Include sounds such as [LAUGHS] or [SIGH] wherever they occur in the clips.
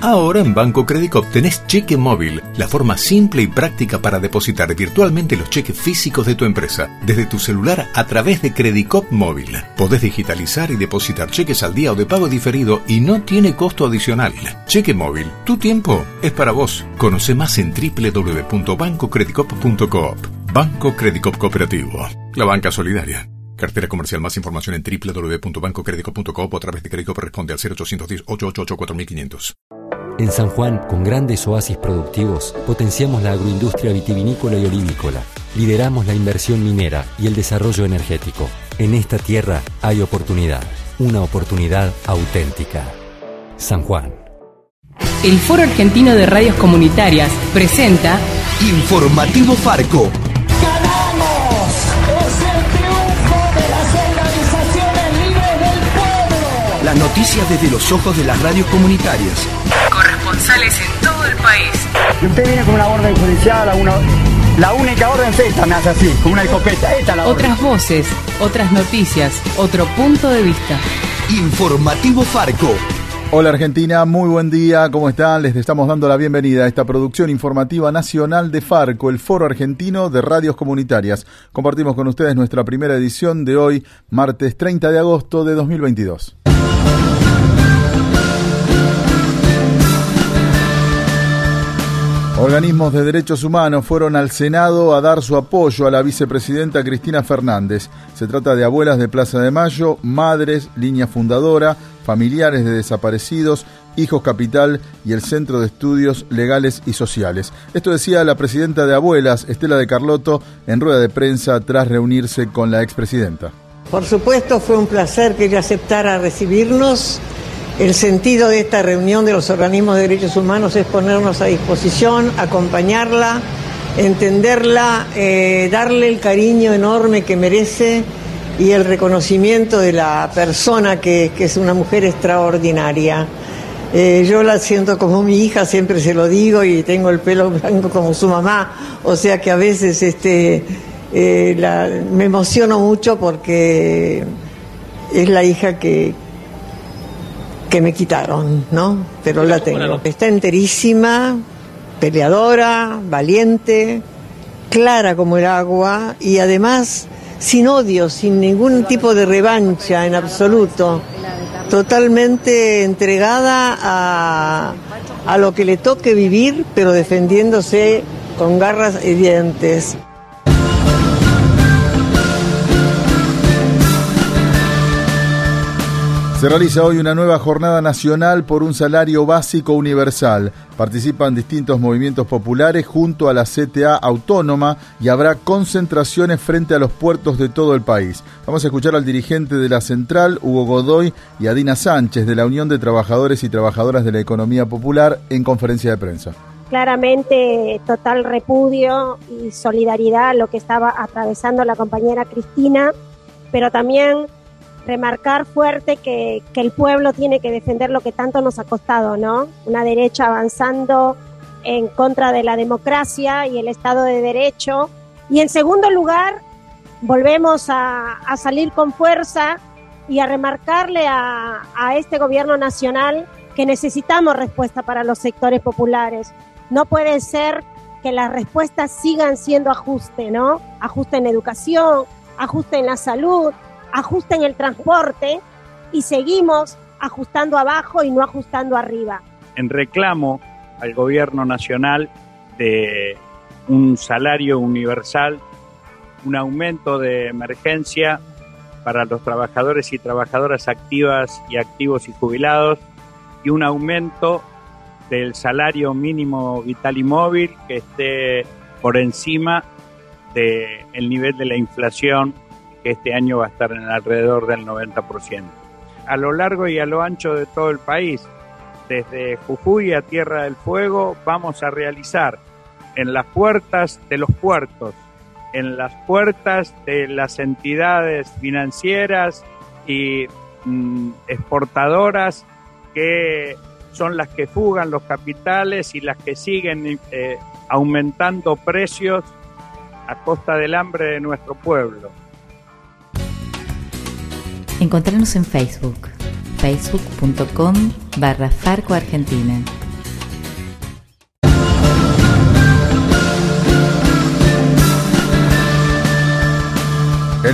Ahora en Banco Credicop tenés cheque móvil, la forma simple y práctica para depositar virtualmente los cheques físicos de tu empresa, desde tu celular a través de Credicop Móvil. Podés digitalizar y depositar cheques al día o de pago diferido y no tiene costo adicional. Cheque móvil, tu tiempo es para vos. Conoce más en www.bancocredicop.coop. Banco Credicop Cooperativo, la banca solidaria. Cartera comercial. Más información en www.bancocredico.coop o a través de crédito responde al 0810-888-4500. En San Juan, con grandes oasis productivos, potenciamos la agroindustria vitivinícola y olivícola. Lideramos la inversión minera y el desarrollo energético. En esta tierra hay oportunidad, una oportunidad auténtica. San Juan. El Foro Argentino de Radios Comunitarias presenta Informativo Farco. ¡Ganamos! ¡Es el triunfo de las organizaciones libres del pueblo! Las noticias desde los ojos de las radios comunitarias. Corresponsales en todo el país. Y usted viene con una orden judicial, a una, la única orden es esta, me hace así, con una escopeta. Esta es la orden. Otras voces, otras noticias, otro punto de vista. Informativo Farco. Hola Argentina, muy buen día, ¿cómo están? Les estamos dando la bienvenida a esta producción informativa nacional de Farco, el Foro Argentino de Radios Comunitarias. Compartimos con ustedes nuestra primera edición de hoy, martes 30 de agosto de 2022. Organismos de derechos humanos fueron al Senado a dar su apoyo a la vicepresidenta Cristina Fernández. Se trata de abuelas de Plaza de Mayo, madres, línea fundadora, familiares de desaparecidos, Hijos Capital y el Centro de Estudios Legales y Sociales. Esto decía la presidenta de Abuelas, Estela de Carlotto, en rueda de prensa tras reunirse con la expresidenta. Por supuesto, fue un placer que ella aceptara recibirnos. El sentido de esta reunión de los organismos de derechos humanos es ponernos a disposición, acompañarla, entenderla, eh, darle el cariño enorme que merece y el reconocimiento de la persona que, que es una mujer extraordinaria. Eh, yo la siento como mi hija, siempre se lo digo, y tengo el pelo blanco como su mamá, o sea que a veces este, eh, me emociono mucho porque es la hija que, que me quitaron, ¿no? Pero la tengo. Está enterísima, peleadora, valiente, clara como el agua y además sin odio, sin ningún tipo de revancha en absoluto. Totalmente entregada a, a lo que le toque vivir, pero defendiéndose con garras y dientes. Se realiza hoy una nueva jornada nacional por un salario básico universal. Participan distintos movimientos populares junto a la CTA autónoma y habrá concentraciones frente a los puertos de todo el país. Vamos a escuchar al dirigente de la central, Hugo Godoy, y a Dina Sánchez de la Unión de Trabajadores y Trabajadoras de la Economía Popular en conferencia de prensa. claramente total repudio y solidaridad a lo que estaba atravesando la compañera Cristina, pero también remarcar fuerte que, que el pueblo tiene que defender lo que tanto nos ha costado, ¿no? Una derecha avanzando en contra de la democracia y el Estado de Derecho. Y en segundo lugar, volvemos a, a salir con fuerza y a remarcarle a, a este gobierno nacional que necesitamos respuesta para los sectores populares. No puede ser que las respuestas sigan siendo ajuste, ¿no? Ajuste en educación, ajuste en la salud, ajuste en el transporte y seguimos ajustando abajo y no ajustando arriba. en reclamo al gobierno nacional de un salario universal, un aumento de emergencia para los trabajadores y trabajadoras activas y activos y jubilados y un aumento del salario mínimo vital y móvil que esté por encima del nivel de la inflación que este año va a estar en alrededor del 90%. A lo largo y a lo ancho de todo el país, desde Jujuy a Tierra del Fuego, vamos a realizar en las puertas de los puertos, en las puertas de las entidades financieras y mm, exportadoras que son las que fugan los capitales y las que siguen eh, aumentando precios a costa del hambre de nuestro pueblo. Encontrarnos en Facebook, facebook.com barra Farco Argentina.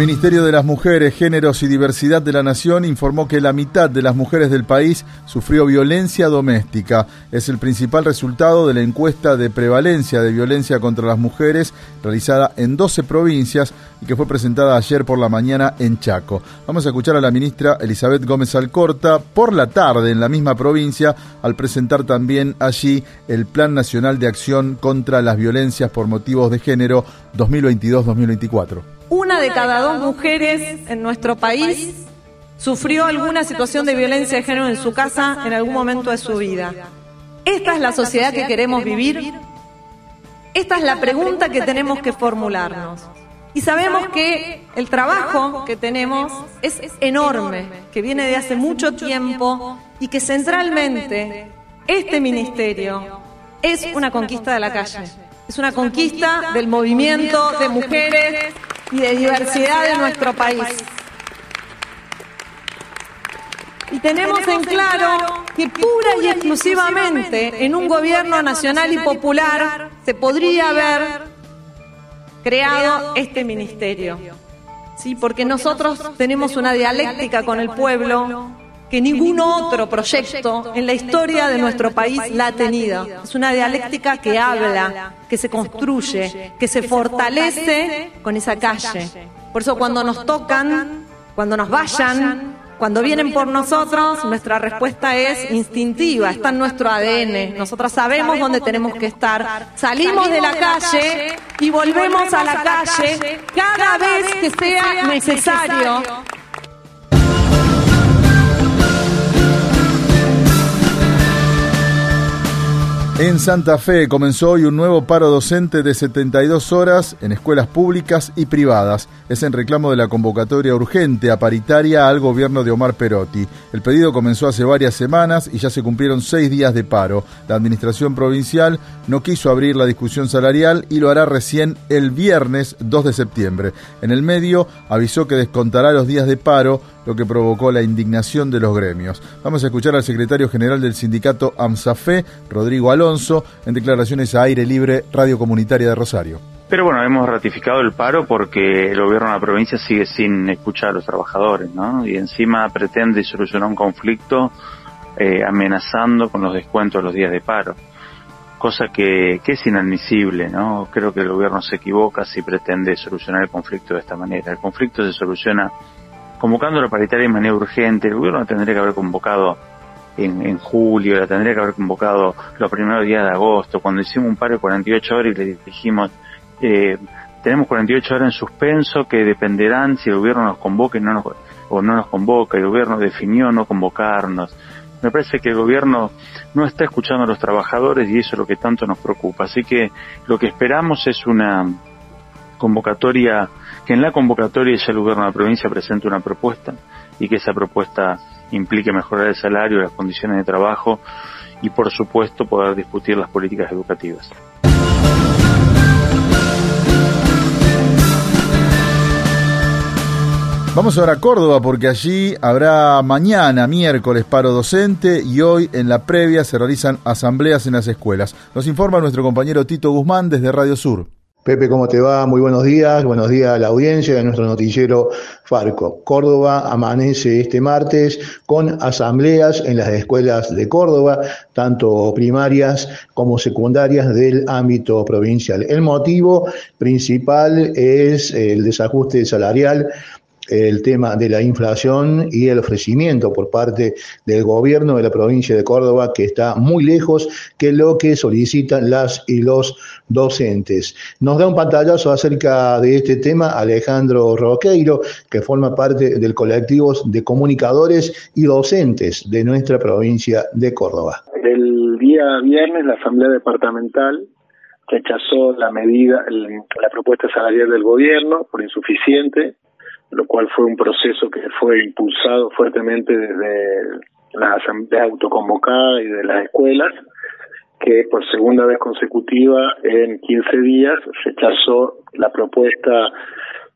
Ministerio de las Mujeres, Géneros y Diversidad de la Nación informó que la mitad de las mujeres del país sufrió violencia doméstica. Es el principal resultado de la encuesta de prevalencia de violencia contra las mujeres realizada en 12 provincias y que fue presentada ayer por la mañana en Chaco. Vamos a escuchar a la ministra Elizabeth Gómez Alcorta por la tarde en la misma provincia al presentar también allí el Plan Nacional de Acción contra las Violencias por Motivos de Género 2022-2024. Una de cada dos mujeres en nuestro país sufrió alguna situación de violencia de género en su casa en algún momento de su vida. ¿Esta es la sociedad que queremos vivir? Esta es la pregunta que tenemos que formularnos. Y sabemos que el trabajo que tenemos es enorme, que viene de hace mucho tiempo y que centralmente este ministerio es una conquista de la calle, es una conquista del movimiento de mujeres y de diversidad de nuestro país. Y tenemos en claro que pura y exclusivamente en un gobierno nacional y popular se podría haber creado este ministerio. Sí, porque nosotros tenemos una dialéctica con el pueblo que ningún otro proyecto en la historia de nuestro país la ha tenido. Es una dialéctica que habla, que se construye, que se fortalece con esa calle. Por eso cuando nos tocan, cuando nos vayan, cuando vienen por nosotros, nuestra respuesta es instintiva, está en nuestro ADN. Nosotras sabemos dónde tenemos que estar. Salimos de la calle y volvemos a la calle cada vez que sea necesario En Santa Fe comenzó hoy un nuevo paro docente de 72 horas en escuelas públicas y privadas. Es en reclamo de la convocatoria urgente a paritaria al gobierno de Omar Perotti. El pedido comenzó hace varias semanas y ya se cumplieron seis días de paro. La administración provincial no quiso abrir la discusión salarial y lo hará recién el viernes 2 de septiembre. En el medio avisó que descontará los días de paro lo que provocó la indignación de los gremios. Vamos a escuchar al secretario general del sindicato AMSAFE, Rodrigo Alonso, en declaraciones a aire libre Radio Comunitaria de Rosario. Pero bueno, hemos ratificado el paro porque el gobierno de la provincia sigue sin escuchar a los trabajadores, ¿no? Y encima pretende solucionar un conflicto eh, amenazando con los descuentos de los días de paro. Cosa que, es inadmisible, ¿no? Creo que el gobierno se equivoca si pretende solucionar el conflicto de esta manera. El conflicto se soluciona convocando la paritaria de manera urgente. El gobierno tendría que haber convocado en, julio, la tendría que haber convocado los primeros días de agosto, cuando hicimos un paro de 48 horas y le dijimos, eh, tenemos 48 horas en suspenso que dependerán si el gobierno nos convoca no nos, o no nos convoca. El gobierno definió no convocarnos. Me parece que el gobierno no está escuchando a los trabajadores y eso es lo que tanto nos preocupa. Así que lo que esperamos es una convocatoria que en la convocatoria ya el gobierno de la provincia presente una propuesta y que esa propuesta implique mejorar el salario, las condiciones de trabajo y por supuesto poder discutir las políticas educativas. Vamos ahora a Córdoba porque allí habrá mañana, miércoles, paro docente y hoy en la previa se realizan asambleas en las escuelas. Nos informa nuestro compañero Tito Guzmán desde Radio Sur. Pepe, ¿cómo te va? Muy buenos días. Buenos días a la audiencia de nuestro noticiero Farco. Córdoba amanece este martes con asambleas en las escuelas de Córdoba, tanto primarias como secundarias del ámbito provincial. El motivo principal es el desajuste salarial el tema de la inflación y el ofrecimiento por parte del gobierno de la provincia de Córdoba, que está muy lejos que lo que solicitan las y los docentes. Nos da un pantallazo acerca de este tema Alejandro Roqueiro, que forma parte del colectivo de comunicadores y docentes de nuestra provincia de Córdoba. El día viernes la Asamblea Departamental rechazó la medida, la propuesta salarial del gobierno por insuficiente lo cual fue un proceso que fue impulsado fuertemente desde la asamblea autoconvocada y de las escuelas, que por segunda vez consecutiva en 15 días rechazó la propuesta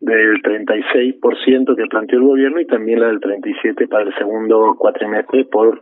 del 36% que planteó el gobierno y también la del 37% para el segundo cuatrimestre por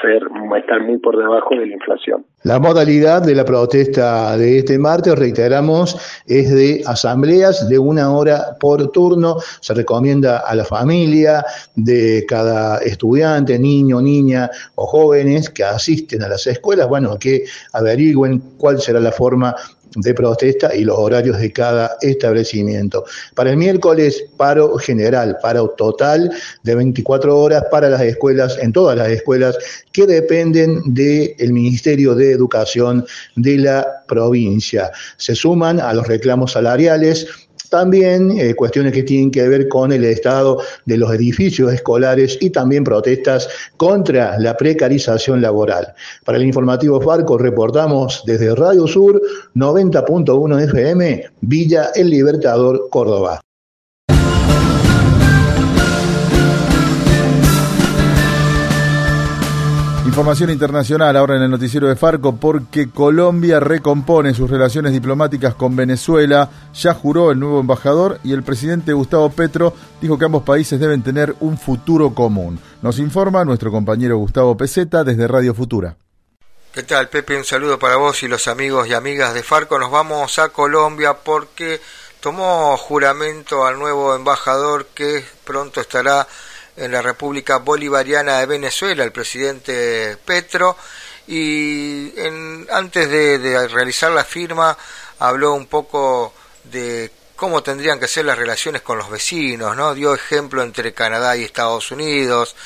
ser estar muy por debajo de la inflación. La modalidad de la protesta de este martes, reiteramos, es de asambleas de una hora por turno. Se recomienda a la familia de cada estudiante, niño, niña o jóvenes que asisten a las escuelas, bueno, que averigüen cuál será la forma de protesta y los horarios de cada establecimiento. Para el miércoles, paro general, paro total de 24 horas para las escuelas, en todas las escuelas que dependen del Ministerio de Educación de la provincia. Se suman a los reclamos salariales también eh, cuestiones que tienen que ver con el estado de los edificios escolares y también protestas contra la precarización laboral. Para el informativo Farco reportamos desde Radio Sur 90.1 FM, Villa El Libertador, Córdoba. Información internacional ahora en el noticiero de Farco porque Colombia recompone sus relaciones diplomáticas con Venezuela, ya juró el nuevo embajador y el presidente Gustavo Petro dijo que ambos países deben tener un futuro común. Nos informa nuestro compañero Gustavo Peseta desde Radio Futura. ¿Qué tal, Pepe? Un saludo para vos y los amigos y amigas de Farco. Nos vamos a Colombia porque tomó juramento al nuevo embajador que pronto estará en la República Bolivariana de Venezuela, el presidente Petro, y antes de, realizar la firma habló un poco de cómo tendrían que ser las relaciones con los vecinos, ¿no? Dio ejemplo entre Canadá y Estados Unidos,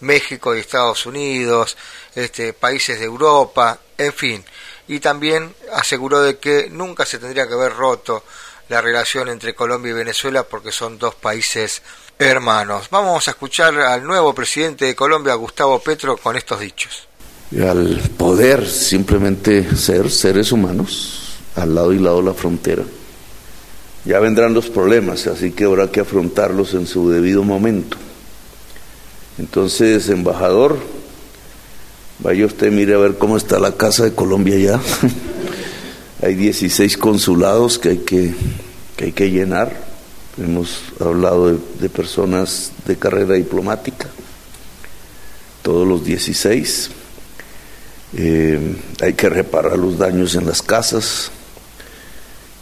México y Estados Unidos, este, países de Europa, en fin. Y también aseguró de que nunca se tendría que haber roto la relación entre Colombia y Venezuela porque son dos países hermanos. Vamos a escuchar al nuevo presidente de Colombia, Gustavo Petro, con estos dichos. Al poder simplemente ser seres humanos al lado y lado de la frontera. Ya vendrán los problemas, así que habrá que afrontarlos en su debido momento. Entonces, embajador, vaya usted, mire a ver cómo está la Casa de Colombia ya. [LAUGHS] hay 16 consulados que hay que, que, hay que llenar Hemos hablado de, personas de carrera diplomática, todos los 16. Eh, hay que reparar los daños en las casas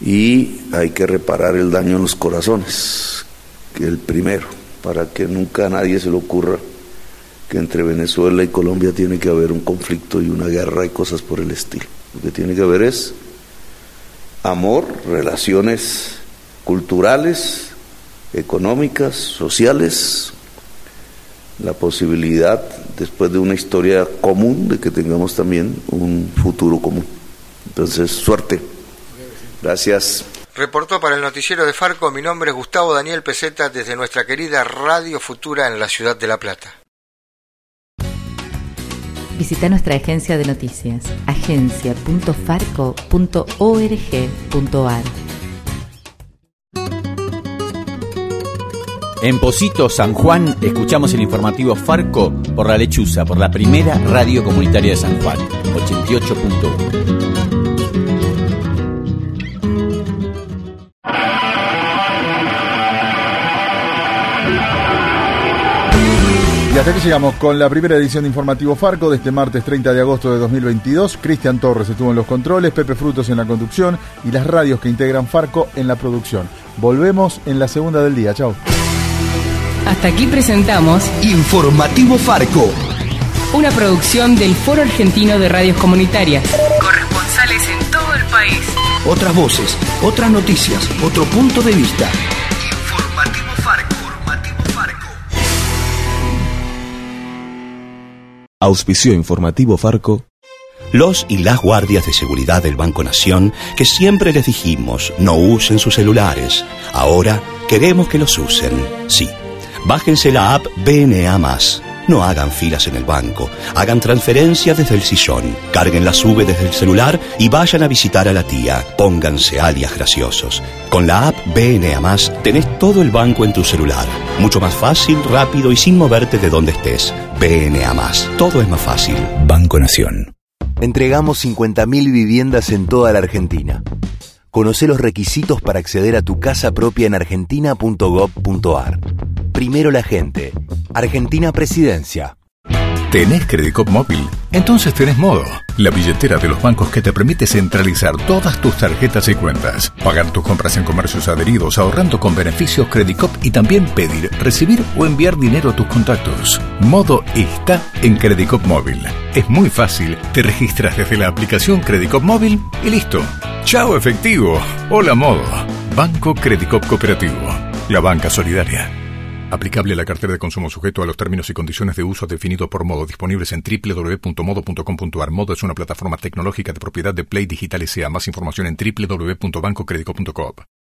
y hay que reparar el daño en los corazones, que el primero, para que nunca a nadie se le ocurra que entre Venezuela y Colombia tiene que haber un conflicto y una guerra y cosas por el estilo. Lo que tiene que haber es amor, relaciones culturales, económicas, sociales, la posibilidad, después de una historia común, de que tengamos también un futuro común. Entonces, suerte. Gracias. Reportó para el noticiero de Farco, mi nombre es Gustavo Daniel Peseta desde nuestra querida Radio Futura en la ciudad de La Plata. Visita nuestra agencia de noticias, agencia.farco.org.ar. En Posito, San Juan, escuchamos el informativo Farco por la Lechuza, por la primera radio comunitaria de San Juan, 88.1. Y hasta aquí llegamos con la primera edición de Informativo Farco de este martes 30 de agosto de 2022. Cristian Torres estuvo en los controles, Pepe Frutos en la conducción y las radios que integran Farco en la producción. Volvemos en la segunda del día. Chao. Hasta aquí presentamos Informativo Farco. Una producción del Foro Argentino de Radios Comunitarias. Corresponsales en todo el país. Otras voces, otras noticias, otro punto de vista. Informativo Farco. Informativo Farco. Auspicio Informativo Farco. Los y las guardias de seguridad del Banco Nación, que siempre les dijimos no usen sus celulares, ahora queremos que los usen. Sí Bájense la app BNA. No hagan filas en el banco, hagan transferencias desde el sillón, carguen la sube desde el celular y vayan a visitar a la tía. Pónganse alias graciosos. Con la app BNA tenés todo el banco en tu celular. Mucho más fácil, rápido y sin moverte de donde estés. BNA Todo es más fácil. Banco Nación. Entregamos 50.000 viviendas en toda la Argentina Conoce los requisitos para acceder a tu casa propia en argentina.gov.ar. Primero la gente. Argentina Presidencia. ¿Tenés Credicop móvil? Entonces tenés Modo, la billetera de los bancos que te permite centralizar todas tus tarjetas y cuentas, pagar tus compras en comercios adheridos ahorrando con beneficios Credicop y también pedir, recibir o enviar dinero a tus contactos. Modo está en Credicop móvil. Es muy fácil, te registras desde la aplicación Credicop móvil y listo. Chao efectivo. Hola Modo. Banco Credicop Cooperativo. La banca solidaria. Aplicable a la cartera de consumo sujeto a los términos y condiciones de uso definidos por Modo, disponibles en www.modo.com.ar. Modo es una plataforma tecnológica de propiedad de Play Digital S.A. Más información en www.bancocredico.com.